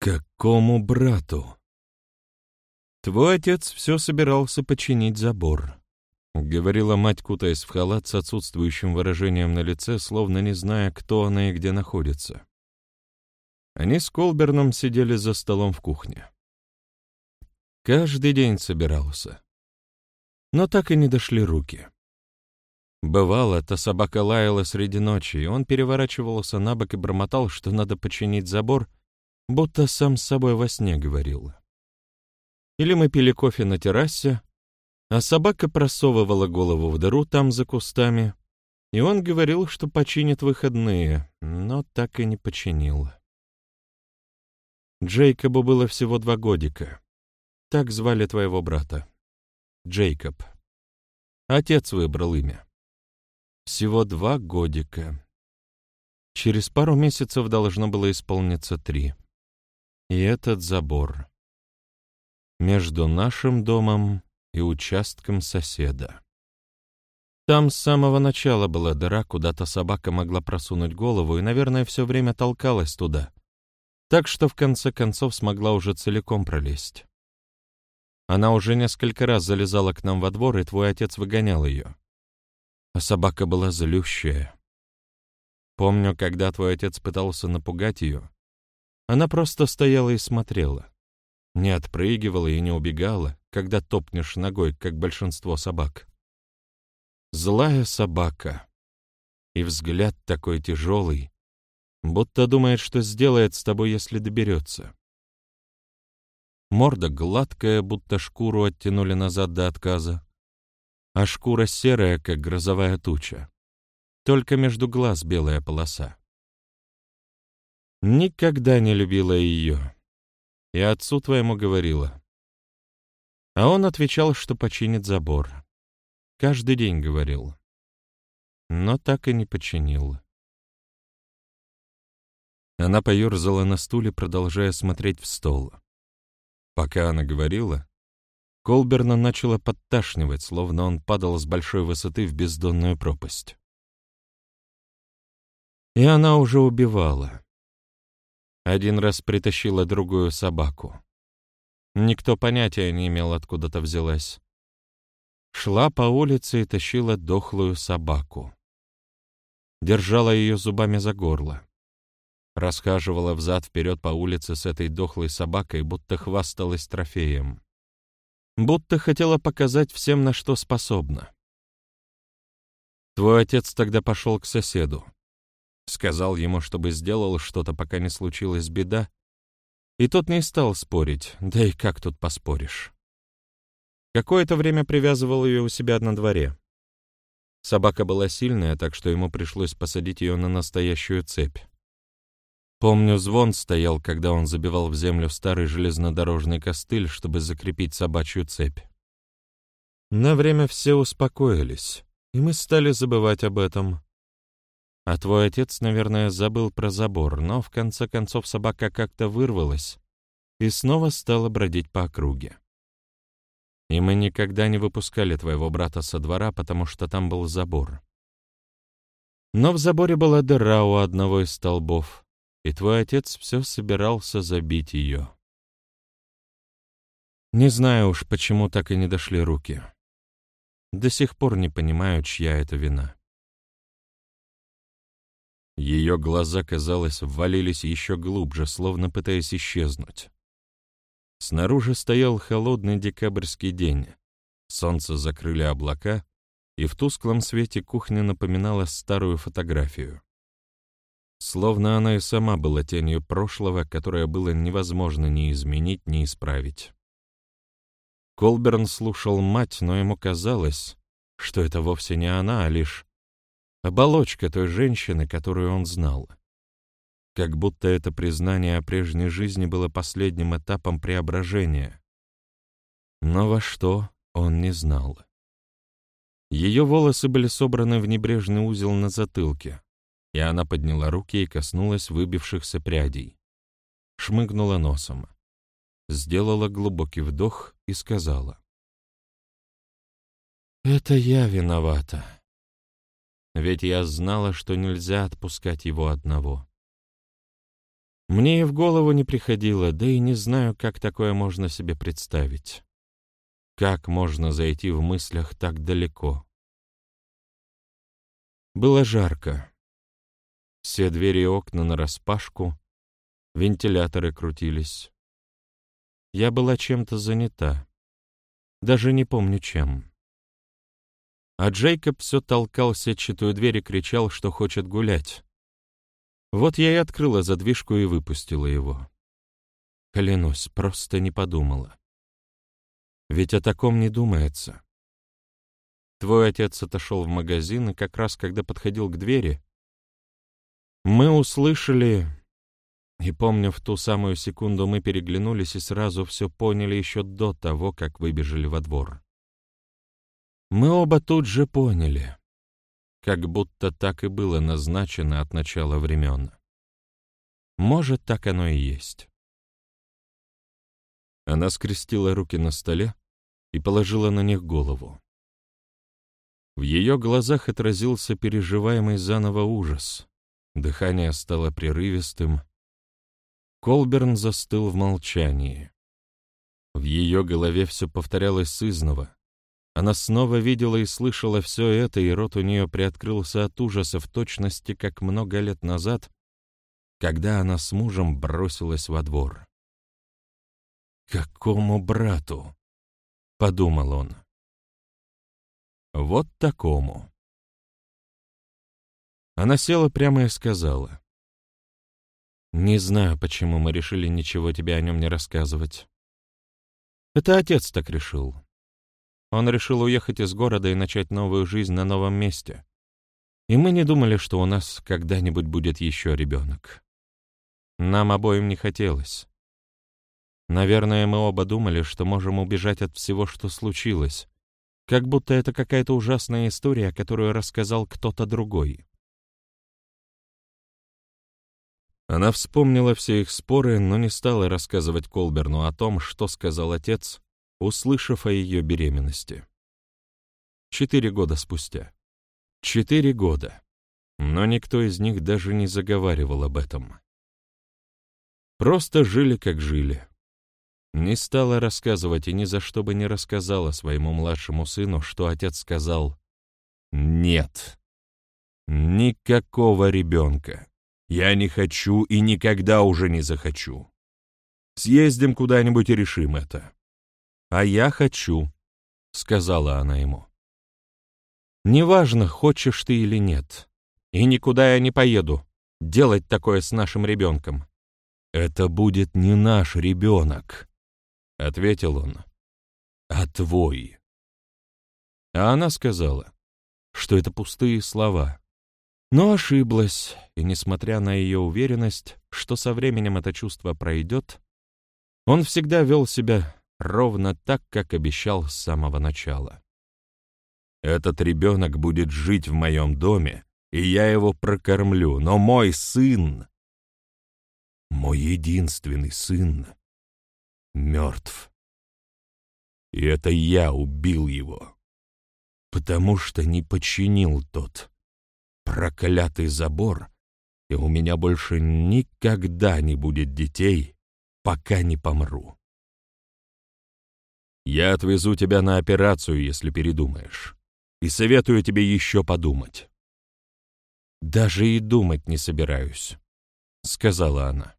«Какому брату?» «Твой отец все собирался починить забор», — говорила мать, кутаясь в халат с отсутствующим выражением на лице, словно не зная, кто она и где находится. Они с Колберном сидели за столом в кухне. Каждый день собирался. Но так и не дошли руки. Бывало, та собака лаяла среди ночи, и он переворачивался на бок и бормотал, что надо починить забор, будто сам с собой во сне говорил. Или мы пили кофе на террасе, а собака просовывала голову в дыру там за кустами, и он говорил, что починит выходные, но так и не починил. Джейкобу было всего два годика. Так звали твоего брата. Джейкоб. Отец выбрал имя. Всего два годика. Через пару месяцев должно было исполниться три. И этот забор. Между нашим домом и участком соседа. Там с самого начала была дыра, куда-то собака могла просунуть голову и, наверное, все время толкалась туда, так что в конце концов смогла уже целиком пролезть. Она уже несколько раз залезала к нам во двор, и твой отец выгонял ее. А собака была злющая. Помню, когда твой отец пытался напугать ее, она просто стояла и смотрела. Не отпрыгивала и не убегала, когда топнешь ногой, как большинство собак. Злая собака. И взгляд такой тяжелый, будто думает, что сделает с тобой, если доберется. Морда гладкая, будто шкуру оттянули назад до отказа, а шкура серая, как грозовая туча. Только между глаз белая полоса. Никогда не любила ее. И отцу твоему говорила. А он отвечал, что починит забор. Каждый день говорил. Но так и не починил. Она поерзала на стуле, продолжая смотреть в стол. Пока она говорила, Колберна начала подташнивать, словно он падал с большой высоты в бездонную пропасть. И она уже убивала. Один раз притащила другую собаку. Никто понятия не имел, откуда-то взялась. Шла по улице и тащила дохлую собаку. Держала ее зубами за горло расхаживала взад-вперед по улице с этой дохлой собакой, будто хвасталась трофеем. Будто хотела показать всем, на что способна. Твой отец тогда пошел к соседу. Сказал ему, чтобы сделал что-то, пока не случилась беда, и тот не стал спорить, да и как тут поспоришь. Какое-то время привязывал ее у себя на дворе. Собака была сильная, так что ему пришлось посадить ее на настоящую цепь. Помню, звон стоял, когда он забивал в землю старый железнодорожный костыль, чтобы закрепить собачью цепь. На время все успокоились, и мы стали забывать об этом. А твой отец, наверное, забыл про забор, но в конце концов собака как-то вырвалась и снова стала бродить по округе. И мы никогда не выпускали твоего брата со двора, потому что там был забор. Но в заборе была дыра у одного из столбов, и твой отец все собирался забить ее. Не знаю уж, почему так и не дошли руки. До сих пор не понимаю, чья это вина. Ее глаза, казалось, ввалились еще глубже, словно пытаясь исчезнуть. Снаружи стоял холодный декабрьский день. Солнце закрыли облака, и в тусклом свете кухня напоминала старую фотографию. Словно она и сама была тенью прошлого, которое было невозможно ни изменить, ни исправить. Колберн слушал мать, но ему казалось, что это вовсе не она, а лишь оболочка той женщины, которую он знал. Как будто это признание о прежней жизни было последним этапом преображения. Но во что он не знал. Ее волосы были собраны в небрежный узел на затылке, и она подняла руки и коснулась выбившихся прядей. Шмыгнула носом. Сделала глубокий вдох и сказала. «Это я виновата. Ведь я знала, что нельзя отпускать его одного. Мне и в голову не приходило, да и не знаю, как такое можно себе представить. Как можно зайти в мыслях так далеко? Было жарко. Все двери и окна нараспашку, вентиляторы крутились. Я была чем-то занята. Даже не помню чем. А Джейкоб все толкал сетчатую дверь и кричал, что хочет гулять. Вот я и открыла задвижку и выпустила его. Клянусь, просто не подумала. Ведь о таком не думается. Твой отец отошел в магазин, и как раз когда подходил к двери, мы услышали... И помню, в ту самую секунду мы переглянулись и сразу все поняли еще до того, как выбежали во двор. Мы оба тут же поняли как будто так и было назначено от начала времен. Может, так оно и есть. Она скрестила руки на столе и положила на них голову. В ее глазах отразился переживаемый заново ужас. Дыхание стало прерывистым. Колберн застыл в молчании. В ее голове все повторялось сызново, она снова видела и слышала все это, и рот у нее приоткрылся от ужаса в точности, как много лет назад, когда она с мужем бросилась во двор. «Какому брату?» — подумал он. «Вот такому». Она села прямо и сказала. «Не знаю, почему мы решили ничего тебе о нем не рассказывать. Это отец так решил. Он решил уехать из города и начать новую жизнь на новом месте. И мы не думали, что у нас когда-нибудь будет еще ребенок. Нам обоим не хотелось. Наверное, мы оба думали, что можем убежать от всего, что случилось, как будто это какая-то ужасная история, которую рассказал кто-то другой. Она вспомнила все их споры, но не стала рассказывать Колберну о том, что сказал отец, услышав о ее беременности. Четыре года спустя. Четыре года. Но никто из них даже не заговаривал об этом. Просто жили, как жили. Не стала рассказывать и ни за что бы не рассказала своему младшему сыну, что отец сказал «Нет, никакого ребенка. Я не хочу и никогда уже не захочу. Съездим куда-нибудь и решим это». «А я хочу», — сказала она ему. «Неважно, хочешь ты или нет. И никуда я не поеду делать такое с нашим ребенком». «Это будет не наш ребенок», — ответил он, — «а твой». А она сказала, что это пустые слова. Но ошиблась, и, несмотря на ее уверенность, что со временем это чувство пройдет, он всегда вел себя ровно так, как обещал с самого начала. Этот ребенок будет жить в моем доме, и я его прокормлю, но мой сын, мой единственный сын, мертв. И это я убил его, потому что не починил тот проклятый забор, и у меня больше никогда не будет детей, пока не помру. Я отвезу тебя на операцию, если передумаешь. И советую тебе еще подумать. Даже и думать не собираюсь, — сказала она.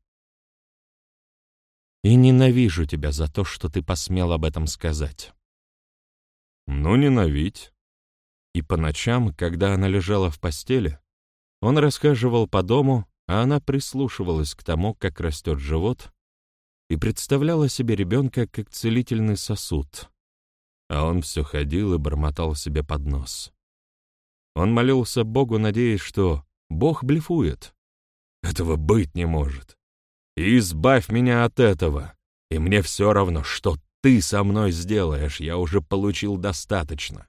И ненавижу тебя за то, что ты посмел об этом сказать. Ну, ненавидь. И по ночам, когда она лежала в постели, он рассказывал по дому, а она прислушивалась к тому, как растет живот, и представляла себе ребенка как целительный сосуд, а он все ходил и бормотал себе под нос. Он молился Богу, надеясь, что Бог блефует. Этого быть не может. И избавь меня от этого, и мне все равно, что ты со мной сделаешь, я уже получил достаточно.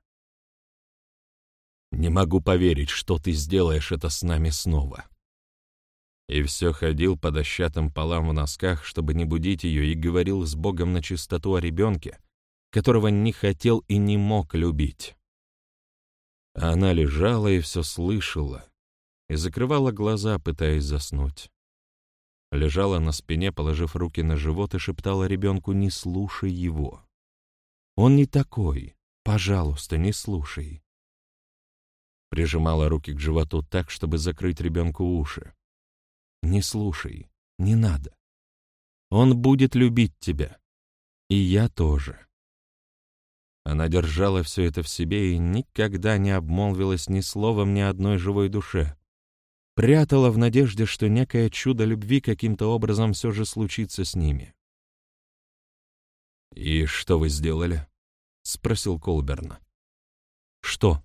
Не могу поверить, что ты сделаешь это с нами снова и все ходил по дощатым полам в носках, чтобы не будить ее, и говорил с Богом на чистоту о ребенке, которого не хотел и не мог любить. Она лежала и все слышала, и закрывала глаза, пытаясь заснуть. Лежала на спине, положив руки на живот, и шептала ребенку «Не слушай его». «Он не такой. Пожалуйста, не слушай». Прижимала руки к животу так, чтобы закрыть ребенку уши. «Не слушай. Не надо. Он будет любить тебя. И я тоже». Она держала все это в себе и никогда не обмолвилась ни словом ни одной живой душе. Прятала в надежде, что некое чудо любви каким-то образом все же случится с ними. «И что вы сделали?» — спросил Колберн. «Что?»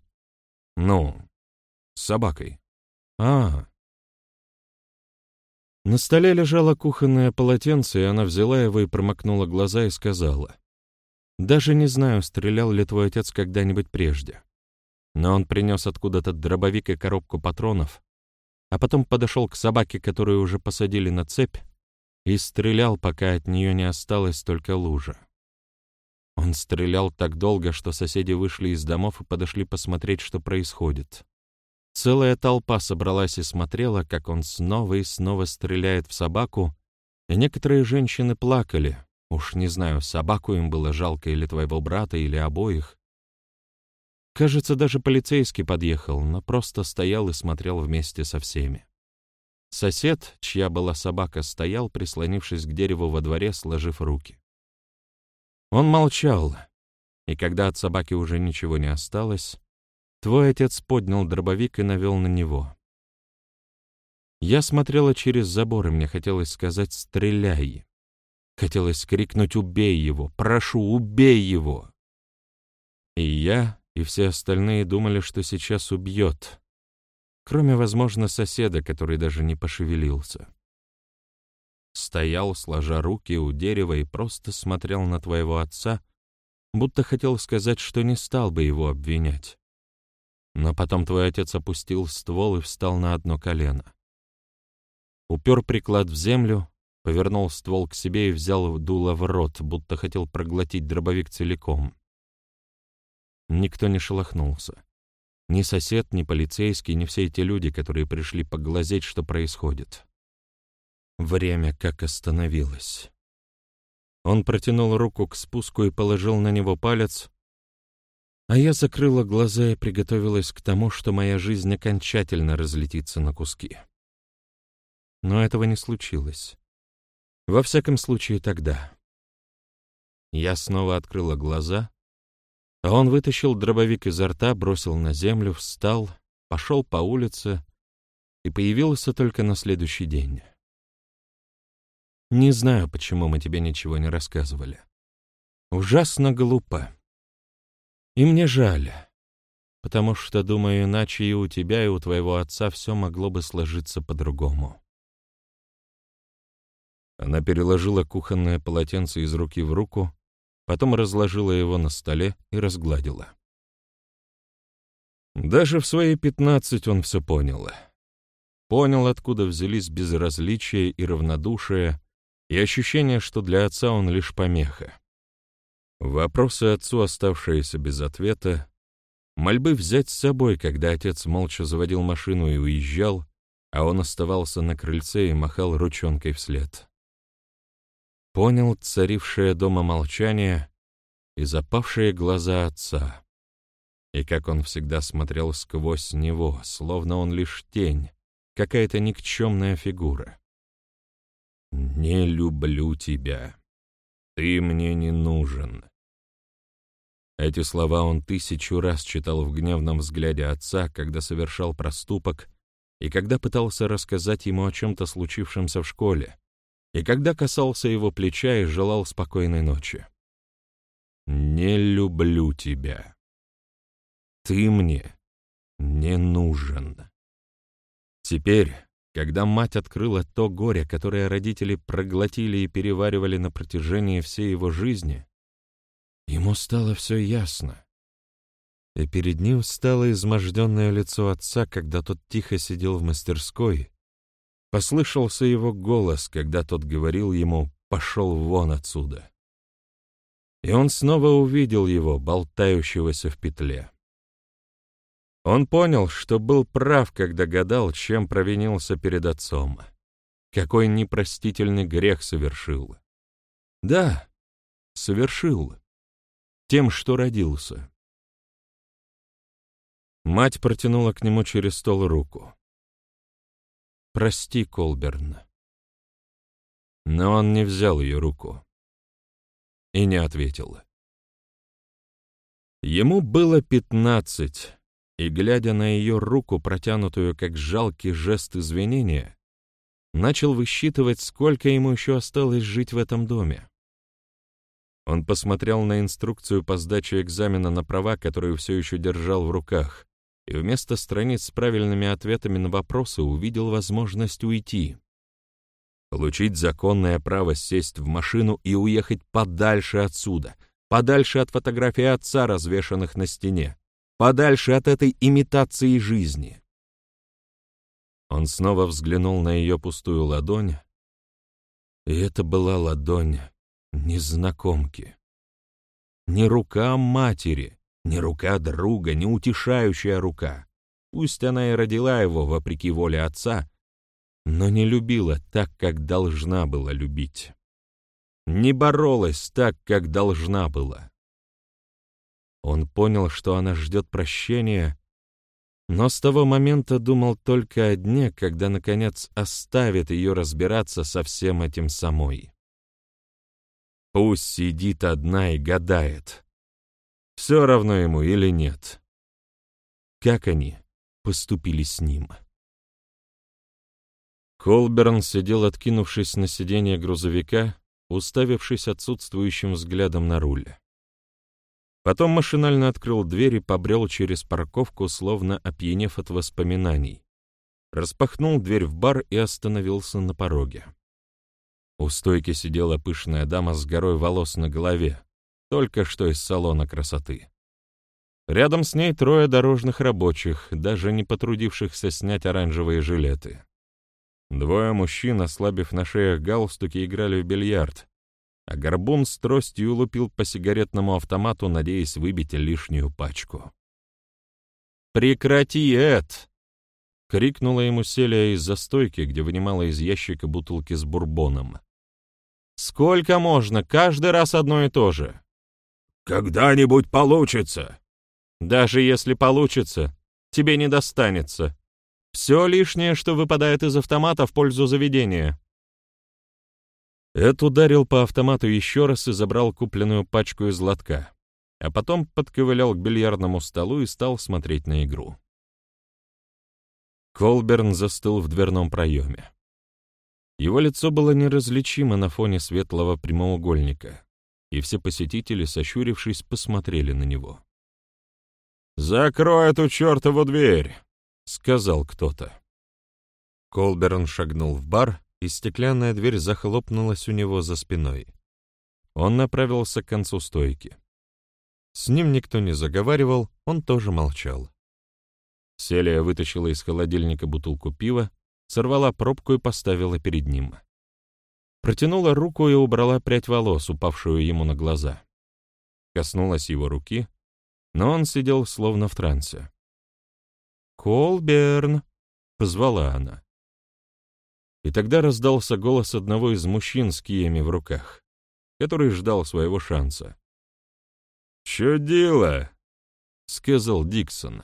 «Ну, с собакой». «А, на столе лежало кухонное полотенце, и она взяла его и промокнула глаза и сказала. Даже не знаю, стрелял ли твой отец когда-нибудь прежде. Но он принес откуда-то дробовик и коробку патронов, а потом подошел к собаке, которую уже посадили на цепь, и стрелял, пока от нее не осталось только лужа. Он стрелял так долго, что соседи вышли из домов и подошли посмотреть, что происходит. Целая толпа собралась и смотрела, как он снова и снова стреляет в собаку, и некоторые женщины плакали, Уж не знаю, собаку им было жалко или твоего брата, или обоих. Кажется, даже полицейский подъехал, но просто стоял и смотрел вместе со всеми. Сосед, чья была собака, стоял, прислонившись к дереву во дворе, сложив руки. Он молчал, и когда от собаки уже ничего не осталось, твой отец поднял дробовик и навел на него. Я смотрела через забор, и мне хотелось сказать «стреляй». Хотелось крикнуть «Убей его! Прошу, убей его!» И я, и все остальные думали, что сейчас убьет, кроме, возможно, соседа, который даже не пошевелился. Стоял, сложа руки у дерева, и просто смотрел на твоего отца, будто хотел сказать, что не стал бы его обвинять. Но потом твой отец опустил ствол и встал на одно колено. Упер приклад в землю, повернул ствол к себе и взял дуло в рот, будто хотел проглотить дробовик целиком. Никто не шелохнулся. Ни сосед, ни полицейский, ни все эти люди, которые пришли поглазеть, что происходит. Время как остановилось. Он протянул руку к спуску и положил на него палец, а я закрыла глаза и приготовилась к тому, что моя жизнь окончательно разлетится на куски. Но этого не случилось. Во всяком случае, тогда. Я снова открыла глаза, а он вытащил дробовик изо рта, бросил на землю, встал, пошел по улице и появился только на следующий день. Не знаю, почему мы тебе ничего не рассказывали. Ужасно глупо. И мне жаль, потому что, думаю, иначе и у тебя, и у твоего отца все могло бы сложиться по-другому. Она переложила кухонное полотенце из руки в руку, потом разложила его на столе и разгладила. Даже в свои пятнадцать он все понял. Понял, откуда взялись безразличие и равнодушие, и ощущение, что для отца он лишь помеха. Вопросы отцу, оставшиеся без ответа, мольбы взять с собой, когда отец молча заводил машину и уезжал, а он оставался на крыльце и махал ручонкой вслед понял царившее дома молчание и запавшие глаза отца, и как он всегда смотрел сквозь него, словно он лишь тень, какая-то никчемная фигура. «Не люблю тебя. Ты мне не нужен». Эти слова он тысячу раз читал в гневном взгляде отца, когда совершал проступок и когда пытался рассказать ему о чем-то случившемся в школе, и когда касался его плеча и желал спокойной ночи. «Не люблю тебя. Ты мне не нужен». Теперь, когда мать открыла то горе, которое родители проглотили и переваривали на протяжении всей его жизни, ему стало все ясно. И перед ним стало изможденное лицо отца, когда тот тихо сидел в мастерской, Послышался его голос, когда тот говорил ему «пошел вон отсюда». И он снова увидел его, болтающегося в петле. Он понял, что был прав, когда гадал, чем провинился перед отцом. какой непростительный грех совершил. Да, совершил. Тем, что родился. Мать протянула к нему через стол руку. «Прости, Колберн». Но он не взял ее руку и не ответил. Ему было пятнадцать, и, глядя на ее руку, протянутую как жалкий жест извинения, начал высчитывать, сколько ему еще осталось жить в этом доме. Он посмотрел на инструкцию по сдаче экзамена на права, которую все еще держал в руках, и вместо страниц с правильными ответами на вопросы увидел возможность уйти. Получить законное право сесть в машину и уехать подальше отсюда, подальше от фотографий отца, развешанных на стене, подальше от этой имитации жизни. Он снова взглянул на ее пустую ладонь, и это была ладонь незнакомки. Не рука матери, не рука друга, не утешающая рука. Пусть она и родила его вопреки воле отца, но не любила так, как должна была любить. Не боролась так, как должна была. Он понял, что она ждет прощения, но с того момента думал только о дне, когда, наконец, оставит ее разбираться со всем этим самой. Пусть сидит одна и гадает, все равно ему или нет. Как они поступили с ним? Колберн сидел, откинувшись на сиденье грузовика, уставившись отсутствующим взглядом на руль. Потом машинально открыл дверь и побрел через парковку, словно опьянев от воспоминаний. Распахнул дверь в бар и остановился на пороге. У стойки сидела пышная дама с горой волос на голове, только что из салона красоты. Рядом с ней трое дорожных рабочих, даже не потрудившихся снять оранжевые жилеты. Двое мужчин, ослабив на шеях галстуки, играли в бильярд, а горбун с тростью лупил по сигаретному автомату, надеясь выбить лишнюю пачку. «Прекрати, Эд!» — крикнула ему Селия из-за стойки, где вынимала из ящика бутылки с бурбоном. «Сколько можно? Каждый раз одно и то же!» «Когда-нибудь получится!» «Даже если получится, тебе не достанется. Все лишнее, что выпадает из автомата в пользу заведения. Эд ударил по автомату еще раз и забрал купленную пачку из лотка, а потом подковылял к бильярдному столу и стал смотреть на игру. Колберн застыл в дверном проеме. Его лицо было неразличимо на фоне светлого прямоугольника, и все посетители, сощурившись, посмотрели на него. «Закрой эту чертову дверь!» — сказал кто-то. Колберн шагнул в бар и стеклянная дверь захлопнулась у него за спиной. Он направился к концу стойки. С ним никто не заговаривал, он тоже молчал. Селия вытащила из холодильника бутылку пива, сорвала пробку и поставила перед ним. Протянула руку и убрала прядь волос, упавшую ему на глаза. Коснулась его руки, но он сидел словно в трансе. «Колберн!» — позвала она. И тогда раздался голос одного из мужчин с киями в руках, который ждал своего шанса. «Чудило!» — сказал Диксон.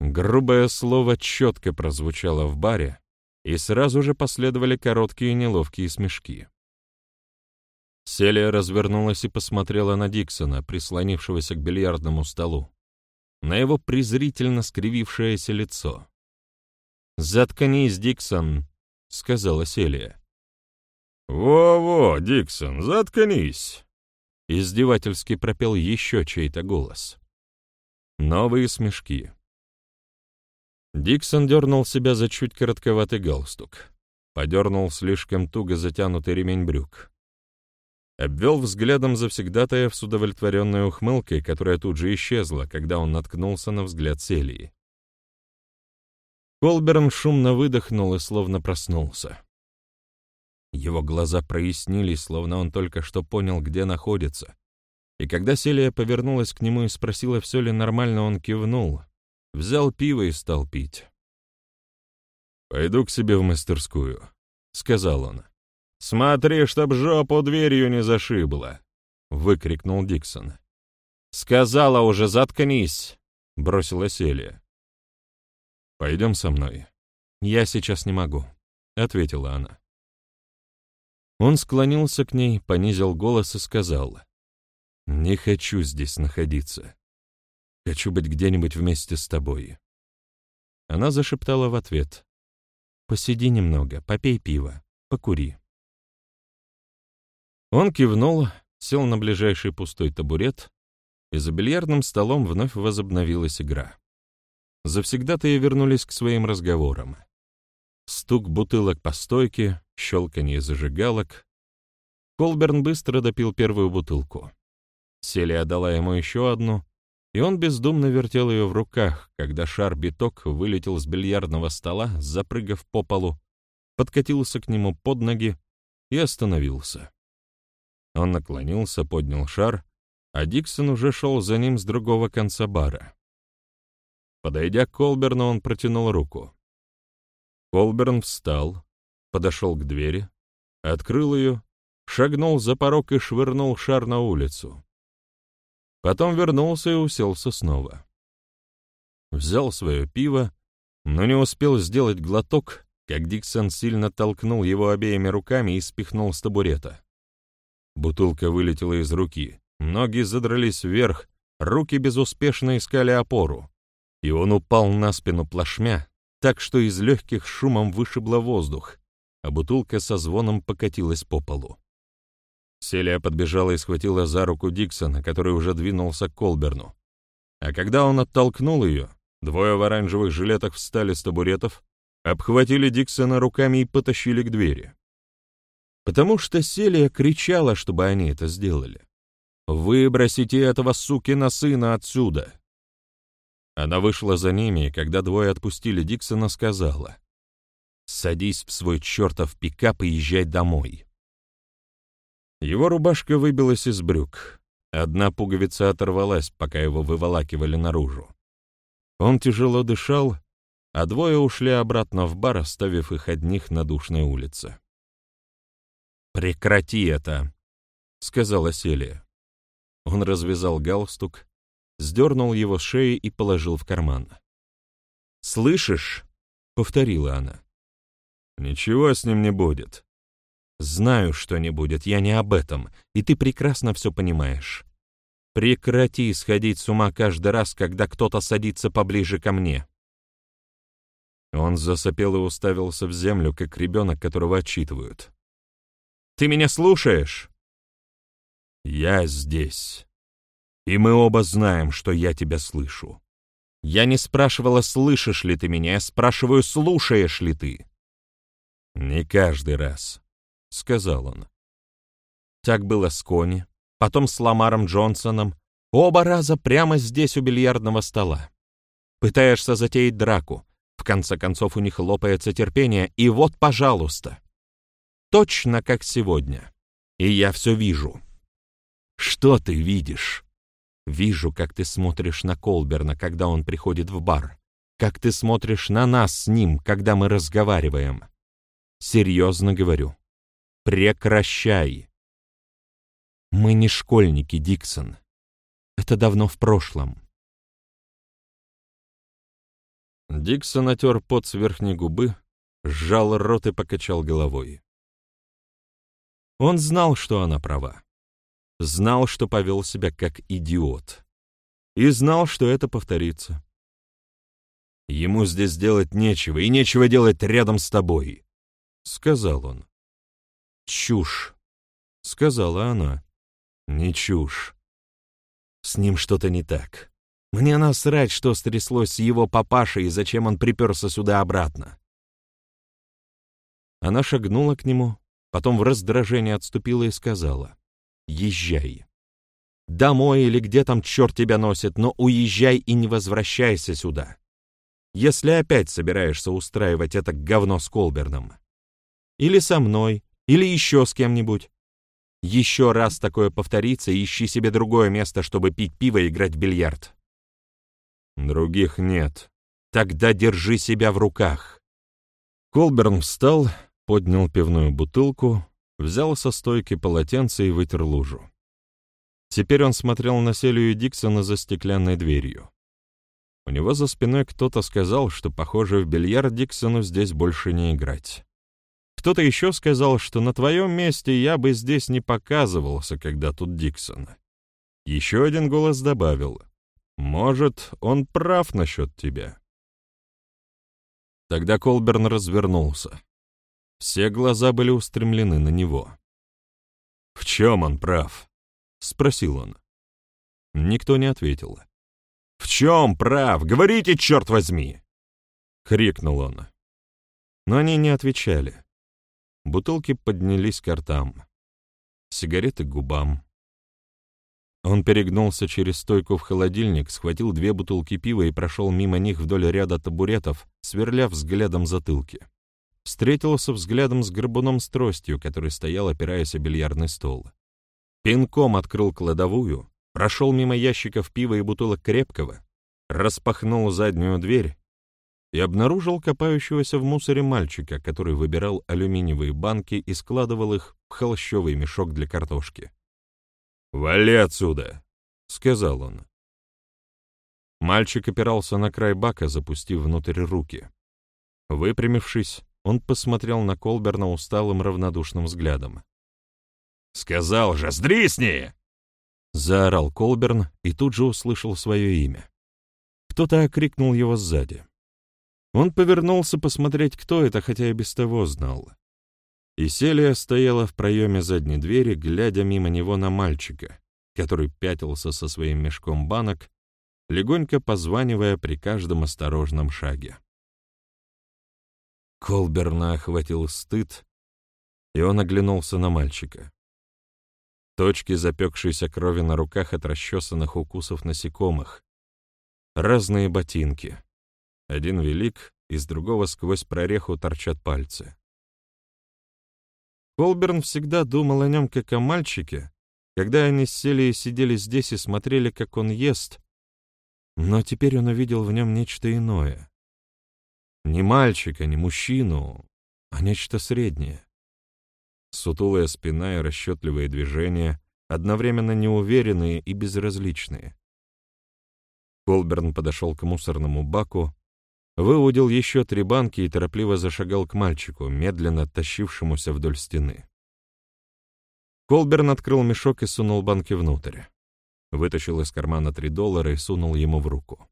Грубое слово четко прозвучало в баре, и сразу же последовали короткие неловкие смешки. Селия развернулась и посмотрела на Диксона, прислонившегося к бильярдному столу, на его презрительно скривившееся лицо. «Заткнись, Диксон», — сказала Селия. «Во-во, Диксон, заткнись!» Издевательски пропел еще чей-то голос. Новые смешки. Диксон дернул себя за чуть коротковатый галстук. Подернул слишком туго затянутый ремень брюк. Обвел взглядом завсегдатая с удовлетворенной ухмылкой, которая тут же исчезла, когда он наткнулся на взгляд Селии. Колберн шумно выдохнул и словно проснулся. Его глаза прояснились, словно он только что понял, где находится. И когда Селия повернулась к нему и спросила, все ли нормально, он кивнул, взял пиво и стал пить. «Пойду к себе в мастерскую», — сказал он. «Смотри, чтоб жопу дверью не зашибло!» — выкрикнул Диксон. «Сказала уже, заткнись!» — бросила Селия. «Пойдем со мной». «Я сейчас не могу», — ответила она. Он склонился к ней, понизил голос и сказал. «Не хочу здесь находиться. Хочу быть где-нибудь вместе с тобой». Она зашептала в ответ. «Посиди немного, попей пиво, покури». Он кивнул, сел на ближайший пустой табурет, и за бильярдным столом вновь возобновилась игра. Завсегдатые вернулись к своим разговорам. Стук бутылок по стойке, щелканье зажигалок. Колберн быстро допил первую бутылку. Селия дала ему еще одну, и он бездумно вертел ее в руках, когда шар-биток вылетел с бильярдного стола, запрыгав по полу, подкатился к нему под ноги и остановился. Он наклонился, поднял шар, а Диксон уже шел за ним с другого конца бара. Подойдя к Колберну, он протянул руку. Колберн встал, подошел к двери, открыл ее, шагнул за порог и швырнул шар на улицу. Потом вернулся и уселся снова. Взял свое пиво, но не успел сделать глоток, как Диксон сильно толкнул его обеими руками и спихнул с табурета. Бутылка вылетела из руки, ноги задрались вверх, руки безуспешно искали опору, и он упал на спину плашмя, так что из легких шумом вышибло воздух, а бутылка со звоном покатилась по полу. Селия подбежала и схватила за руку Диксона, который уже двинулся к Колберну. А когда он оттолкнул ее, двое в оранжевых жилетах встали с табуретов, обхватили Диксона руками и потащили к двери. Потому что Селия кричала, чтобы они это сделали. «Выбросите этого сукина сына отсюда!» Она вышла за ними, и когда двое отпустили Диксона, сказала, «Садись в свой чертов пикап и езжай домой». Его рубашка выбилась из брюк. Одна пуговица оторвалась, пока его выволакивали наружу. Он тяжело дышал, а двое ушли обратно в бар, оставив их одних на душной улице. «Прекрати это!» — сказала Селия. Он развязал галстук, сдернул его с шеи и положил в карман. «Слышишь?» — повторила она. «Ничего с ним не будет». «Знаю, что не будет, я не об этом, и ты прекрасно все понимаешь. Прекрати сходить с ума каждый раз, когда кто-то садится поближе ко мне». Он засопел и уставился в землю, как ребенок, которого отчитывают. «Ты меня слушаешь?» «Я здесь», и мы оба знаем, что я тебя слышу. Я не спрашивала, слышишь ли ты меня, я спрашиваю, слушаешь ли ты. Не каждый раз, — сказал он. Так было с Кони, потом с Ламаром Джонсоном, оба раза прямо здесь у бильярдного стола. Пытаешься затеять драку, в конце концов у них лопается терпение, и вот, пожалуйста. Точно как сегодня. И я все вижу. Что ты видишь? Вижу, как ты смотришь на Колберна, когда он приходит в бар. Как ты смотришь на нас с ним, когда мы разговариваем. Серьезно говорю. Прекращай. Мы не школьники, Диксон. Это давно в прошлом. Диксон отер пот с верхней губы, сжал рот и покачал головой. Он знал, что она права знал, что повел себя как идиот. И знал, что это повторится. «Ему здесь делать нечего, и нечего делать рядом с тобой», — сказал он. «Чушь», — сказала она. «Не чушь. С ним что-то не так. Мне насрать, что стряслось с его папашей и зачем он приперся сюда обратно». Она шагнула к нему, потом в раздражении отступила и сказала езжай. Домой или где там черт тебя носит, но уезжай и не возвращайся сюда. Если опять собираешься устраивать это говно с Колберном. Или со мной, или еще с кем-нибудь. Еще раз такое повторится, ищи себе другое место, чтобы пить пиво и играть в бильярд. Других нет. Тогда держи себя в руках. Колберн встал, поднял пивную бутылку, взял со стойки полотенце и вытер лужу. Теперь он смотрел на Селию Диксона за стеклянной дверью. У него за спиной кто-то сказал, что, похоже, в бильярд Диксону здесь больше не играть. Кто-то еще сказал, что на твоем месте я бы здесь не показывался, когда тут Диксон. Еще один голос добавил, «Может, он прав насчет тебя». Тогда Колберн развернулся. Все глаза были устремлены на него. «В чем он прав?» — спросил он. Никто не ответил. «В чем прав? Говорите, черт возьми!» — крикнул он. Но они не отвечали. Бутылки поднялись к ртам. Сигареты к губам. Он перегнулся через стойку в холодильник, схватил две бутылки пива и прошел мимо них вдоль ряда табуретов, сверля взглядом затылки. Встретился взглядом с горбуном с тростью, который стоял, опираясь о бильярдный стол. Пинком открыл кладовую, прошел мимо ящиков пива и бутылок крепкого, распахнул заднюю дверь и обнаружил копающегося в мусоре мальчика, который выбирал алюминиевые банки и складывал их в холщовый мешок для картошки. «Вали отсюда!» — сказал он. Мальчик опирался на край бака, запустив внутрь руки. Выпрямившись, он посмотрел на Колберна усталым равнодушным взглядом. «Сказал же, сдрисни!» Заорал Колберн и тут же услышал свое имя. Кто-то окрикнул его сзади. Он повернулся посмотреть, кто это, хотя и без того знал. И Селия стояла в проеме задней двери, глядя мимо него на мальчика, который пятился со своим мешком банок, легонько позванивая при каждом осторожном шаге. Колберна охватил стыд, и он оглянулся на мальчика. Точки запекшейся крови на руках от расчесанных укусов насекомых. Разные ботинки. Один велик, из другого сквозь прореху торчат пальцы. Колберн всегда думал о нем как о мальчике, когда они сели и сидели здесь и смотрели, как он ест, но теперь он увидел в нем нечто иное. Не мальчика, не мужчину, а нечто среднее. Сутулая спина и расчетливые движения, одновременно неуверенные и безразличные. Колберн подошел к мусорному баку, выудил еще три банки и торопливо зашагал к мальчику, медленно тащившемуся вдоль стены. Колберн открыл мешок и сунул банки внутрь. Вытащил из кармана три доллара и сунул ему в руку.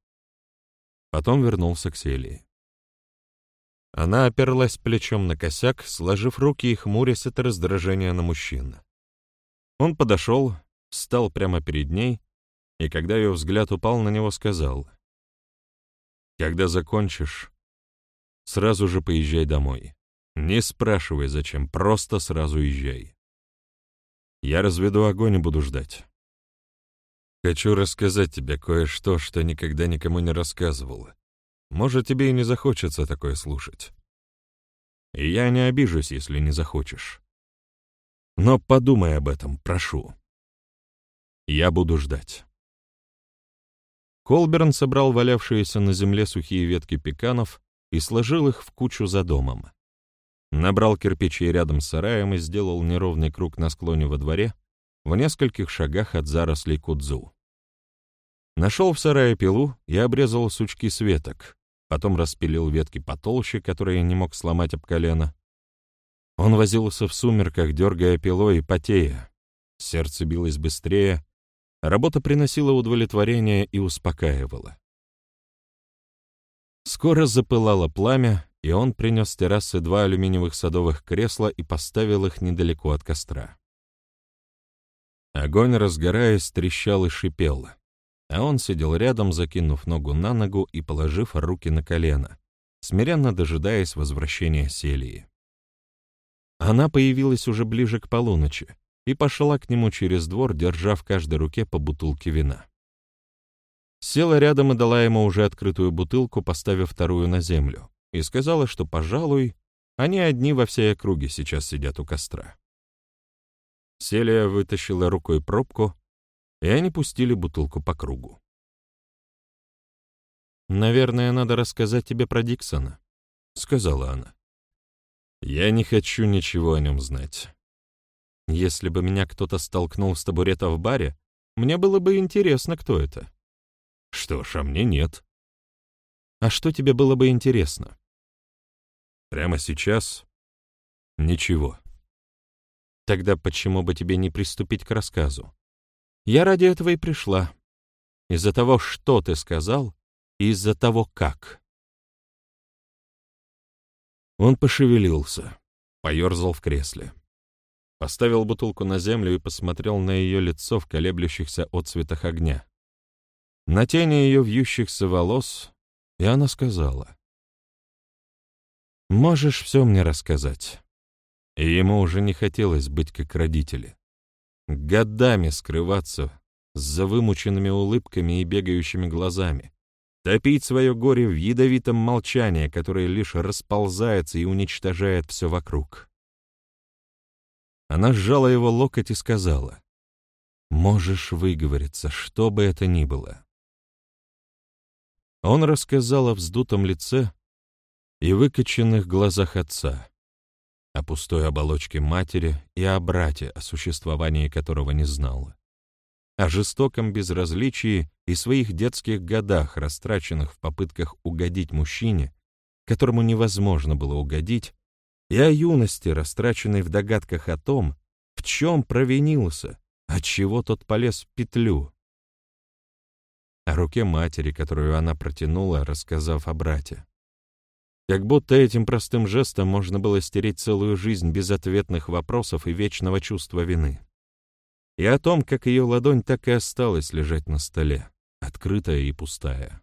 Потом вернулся к Селии. Она оперлась плечом на косяк, сложив руки и хмурясь от раздражения на мужчин. Он подошел, встал прямо перед ней, и когда ее взгляд упал на него, сказал — когда закончишь, сразу же поезжай домой. Не спрашивай, зачем, просто сразу езжай. Я разведу огонь и буду ждать. Хочу рассказать тебе кое-что, что никогда никому не рассказывал. Может, тебе и не захочется такое слушать. И я не обижусь, если не захочешь. Но подумай об этом, прошу. Я буду ждать. Колберн собрал валявшиеся на земле сухие ветки пеканов и сложил их в кучу за домом. Набрал кирпичей рядом с сараем и сделал неровный круг на склоне во дворе, в нескольких шагах от зарослей кудзу. Нашел в сарае пилу и обрезал сучки с веток, потом распилил ветки потолще, которые не мог сломать об колено. Он возился в сумерках, дергая пилой и потея. Сердце билось быстрее, Работа приносила удовлетворение и успокаивала. Скоро запылало пламя, и он принес с террасы два алюминиевых садовых кресла и поставил их недалеко от костра. Огонь, разгораясь, трещал и шипел, а он сидел рядом, закинув ногу на ногу и положив руки на колено, смиренно дожидаясь возвращения Селии. Она появилась уже ближе к полуночи, и пошла к нему через двор, держа в каждой руке по бутылке вина. Села рядом и дала ему уже открытую бутылку, поставив вторую на землю, и сказала, что, пожалуй, они одни во всей округе сейчас сидят у костра. Селия вытащила рукой пробку, и они пустили бутылку по кругу. «Наверное, надо рассказать тебе про Диксона», — сказала она. Я не хочу ничего о нем знать. Если бы меня кто-то столкнул с табурета в баре, мне было бы интересно, кто это. Что ж, а мне нет. А что тебе было бы интересно? Прямо сейчас? Ничего. Тогда почему бы тебе не приступить к рассказу? Я ради этого и пришла. Из-за того, что ты сказал, и из-за того, как. Он пошевелился, поерзал в кресле. Поставил бутылку на землю и посмотрел на ее лицо в колеблющихся отцветах огня. На тени ее вьющихся волос, и она сказала. «Можешь все мне рассказать». И ему уже не хотелось быть как родители. Годами скрываться за вымученными улыбками и бегающими глазами, топить свое горе в ядовитом молчании, которое лишь расползается и уничтожает все вокруг. Она сжала его локоть и сказала, «Можешь выговориться, что бы это ни было». Он рассказал о вздутом лице и выкоченных глазах отца, о пустой оболочке матери и о брате, о существовании которого не знала о жестоком безразличии и своих детских годах, растраченных в попытках угодить мужчине, которому невозможно было угодить, и о юности, растраченной в догадках о том, в чем провинился, отчего тот полез в петлю. О руке матери, которую она протянула, рассказав о брате. Как будто этим простым жестом можно было стереть целую жизнь без ответных вопросов и вечного чувства вины и о том, как ее ладонь так и осталась лежать на столе, открытая и пустая.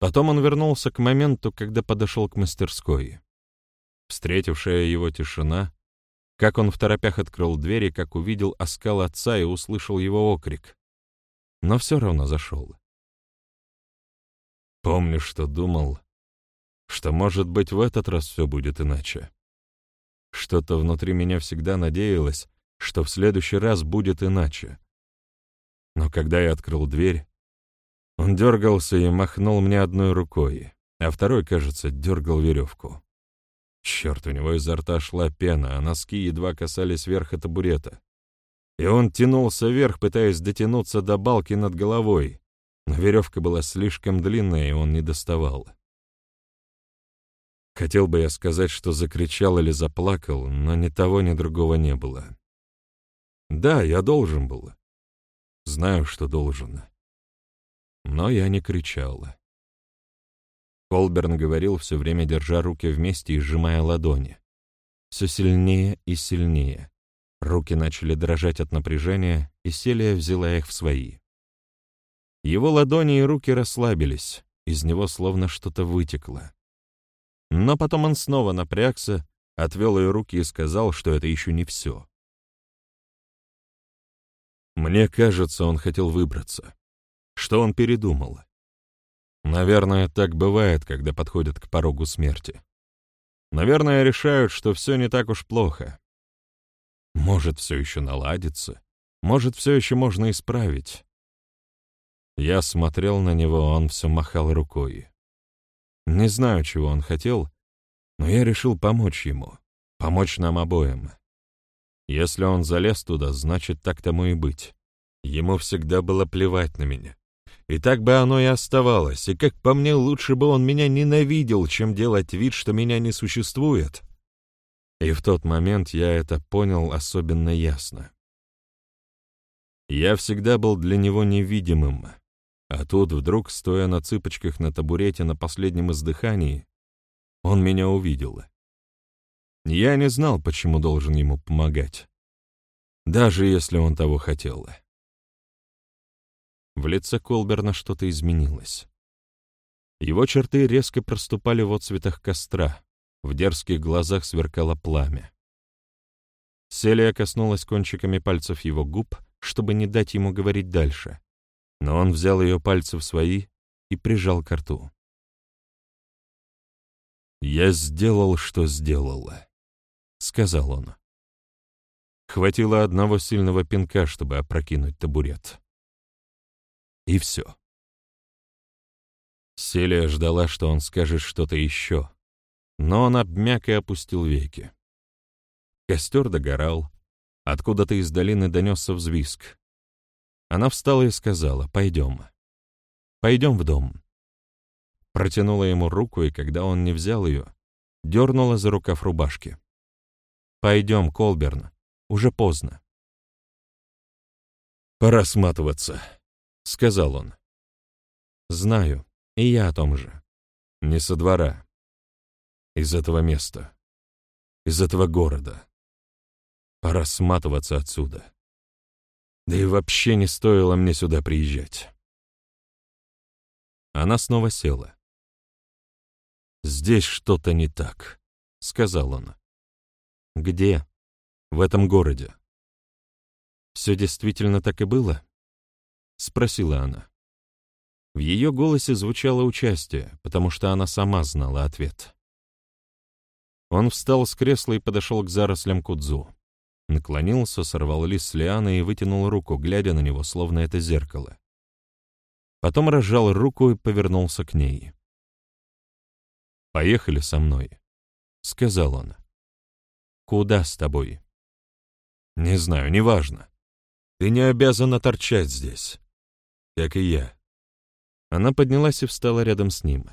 Потом он вернулся к моменту, когда подошел к мастерской. Встретившая его тишина, как он в торопях открыл дверь и как увидел оскал отца и услышал его окрик. Но все равно зашел. Помню, что думал, что, может быть, в этот раз все будет иначе. Что-то внутри меня всегда надеялось, что в следующий раз будет иначе. Но когда я открыл дверь, он дергался и махнул мне одной рукой, а второй, кажется, дергал веревку. Черт, у него изо рта шла пена, а носки едва касались верха табурета. И он тянулся вверх, пытаясь дотянуться до балки над головой, но веревка была слишком длинная, и он не доставал. Хотел бы я сказать, что закричал или заплакал, но ни того, ни другого не было. Да, я должен был. Знаю, что должен. Но я не кричал. Колберн говорил, все время держа руки вместе и сжимая ладони. Все сильнее и сильнее. Руки начали дрожать от напряжения, и Селия взяла их в свои. Его ладони и руки расслабились, из него словно что-то вытекло. Но потом он снова напрягся, отвел ее руки и сказал, что это еще не все. Мне кажется, он хотел выбраться. Что он передумал? Наверное, так бывает, когда подходят к порогу смерти. Наверное, решают, что все не так уж плохо. Может, все еще наладится, может, все еще можно исправить. Я смотрел на него, он все махал рукой. Не знаю, чего он хотел, но я решил помочь ему, помочь нам обоим. Если он залез туда, значит, так тому и быть. Ему всегда было плевать на меня. И так бы оно и оставалось, и, как по мне, лучше бы он меня ненавидел, чем делать вид, что меня не существует. И в тот момент я это понял особенно ясно. Я всегда был для него невидимым, а тут вдруг, стоя на цыпочках на табурете на последнем издыхании, он меня увидел. Я не знал, почему должен ему помогать, даже если он того хотел. В лице Колберна что-то изменилось. Его черты резко проступали в отцветах костра, в дерзких глазах сверкало пламя. Селия коснулась кончиками пальцев его губ, чтобы не дать ему говорить дальше, но он взял ее пальцы в свои и прижал к рту. «Я сделал, что сделала», сказал он. Хватило одного сильного пинка, чтобы опрокинуть табурет. И все. Селия ждала, что он скажет что-то еще, но он обмяк и опустил веки. Костер догорал. Откуда-то из долины донесся взвизг. Она встала и сказала, «Пойдем. Пойдем в дом». Протянула ему руку, и когда он не взял ее, дернула за рукав рубашки. «Пойдем, Колберн, уже поздно». «Пора сматываться», — сказал он. «Знаю, и я о том же. Не со двора. Из этого места. Из этого города. Пора сматываться отсюда. Да и вообще не стоило мне сюда приезжать». Она снова села. «Здесь что-то не так», — сказал он. «Где?» «В этом городе». «Все действительно так и было?» — спросила она. В ее голосе звучало участие, потому что она сама знала ответ. Он встал с кресла и подошел к зарослям кудзу. Наклонился, сорвал лист с лианы и вытянул руку, глядя на него, словно это зеркало. Потом разжал руку и повернулся к ней. «Поехали со мной», — сказал он. «Куда с тобой?» «Не знаю, неважно. Ты не обязана торчать здесь, как и я». Она поднялась и встала рядом с ним.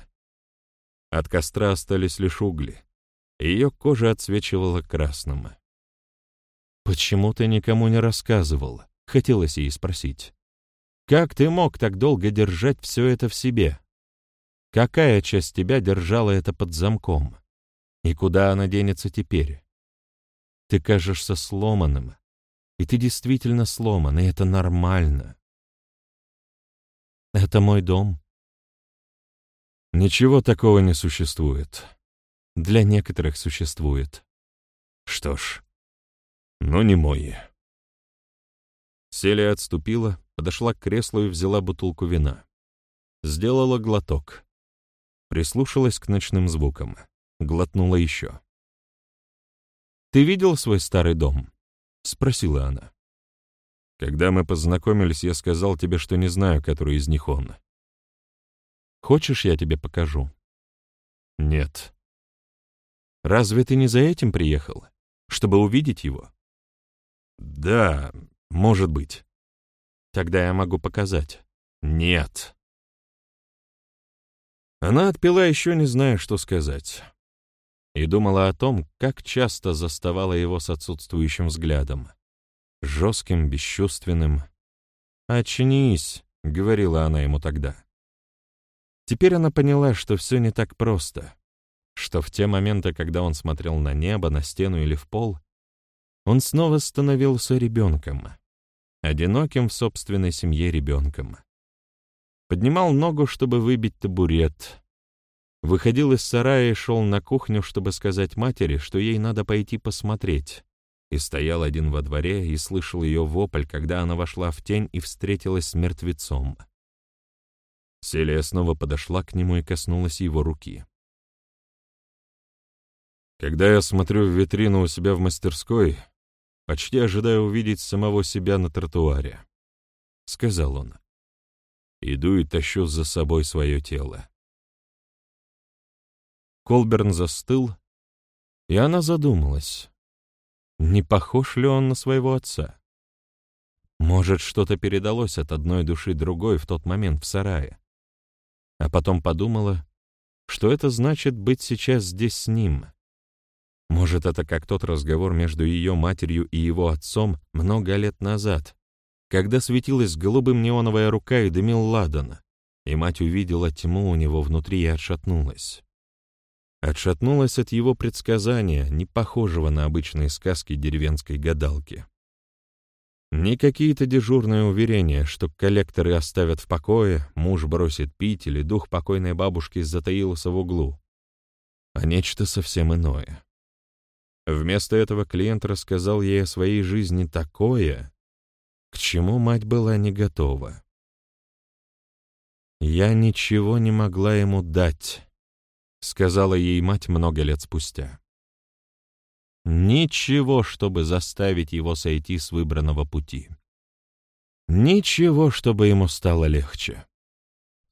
От костра остались лишь угли. Ее кожа отсвечивала красным. «Почему ты никому не рассказывал?» — хотелось ей спросить. «Как ты мог так долго держать все это в себе?» Какая часть тебя держала это под замком? И куда она денется теперь? Ты кажешься сломанным, и ты действительно сломан, и это нормально. Это мой дом. Ничего такого не существует. Для некоторых существует. Что ж, но не мой. Селия отступила, подошла к креслу и взяла бутылку вина. Сделала глоток прислушалась к ночным звукам, глотнула еще. «Ты видел свой старый дом?» — спросила она. «Когда мы познакомились, я сказал тебе, что не знаю, который из них он». «Хочешь, я тебе покажу?» «Нет». «Разве ты не за этим приехал? Чтобы увидеть его?» «Да, может быть». «Тогда я могу показать». «Нет». Она отпила еще не зная, что сказать. И думала о том, как часто заставала его с отсутствующим взглядом. Жестким, бесчувственным. «Очнись», — говорила она ему тогда. Теперь она поняла, что все не так просто, что в те моменты, когда он смотрел на небо, на стену или в пол, он снова становился ребенком, одиноким в собственной семье ребенком поднимал ногу, чтобы выбить табурет, выходил из сарая и шел на кухню, чтобы сказать матери, что ей надо пойти посмотреть, и стоял один во дворе и слышал ее вопль, когда она вошла в тень и встретилась с мертвецом. Селия снова подошла к нему и коснулась его руки. «Когда я смотрю в витрину у себя в мастерской, почти ожидаю увидеть самого себя на тротуаре», — сказал он. Иду и тащу за собой свое тело. Колберн застыл, и она задумалась, не похож ли он на своего отца. Может, что-то передалось от одной души другой в тот момент в сарае. А потом подумала, что это значит быть сейчас здесь с ним. Может, это как тот разговор между ее матерью и его отцом много лет назад, когда светилась голубым неоновая рука и дымил ладан, и мать увидела тьму у него внутри и отшатнулась. Отшатнулась от его предсказания, не похожего на обычные сказки деревенской гадалки. Не какие-то дежурные уверения, что коллекторы оставят в покое, муж бросит пить или дух покойной бабушки затаился в углу, а нечто совсем иное. Вместо этого клиент рассказал ей о своей жизни такое, к чему мать была не готова. «Я ничего не могла ему дать», — сказала ей мать много лет спустя. «Ничего, чтобы заставить его сойти с выбранного пути. Ничего, чтобы ему стало легче».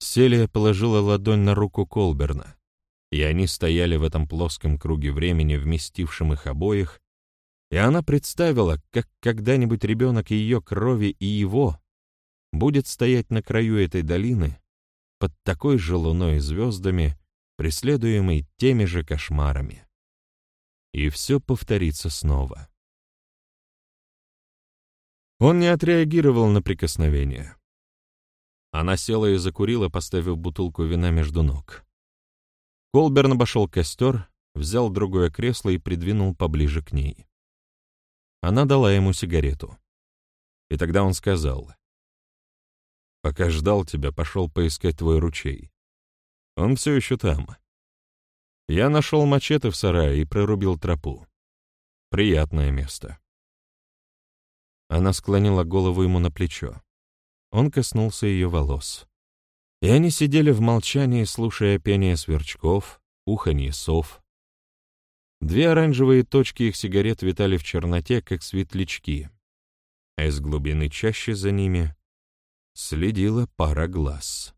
Селия положила ладонь на руку Колберна, И они стояли в этом плоском круге времени, вместившем их обоих, и она представила, как когда-нибудь ребенок ее крови и его будет стоять на краю этой долины под такой же луной и звездами, преследуемый теми же кошмарами. И все повторится снова. Он не отреагировал на прикосновение. Она села и закурила, поставив бутылку вина между ног. Колберн обошел костер, взял другое кресло и придвинул поближе к ней. Она дала ему сигарету. И тогда он сказал, «Пока ждал тебя, пошел поискать твой ручей. Он все еще там. Я нашел мачете в сарае и прорубил тропу. Приятное место». Она склонила голову ему на плечо. Он коснулся ее волос. И они сидели в молчании, слушая пение сверчков, уханье сов. Две оранжевые точки их сигарет витали в черноте, как светлячки, а из глубины чаще за ними следила пара глаз.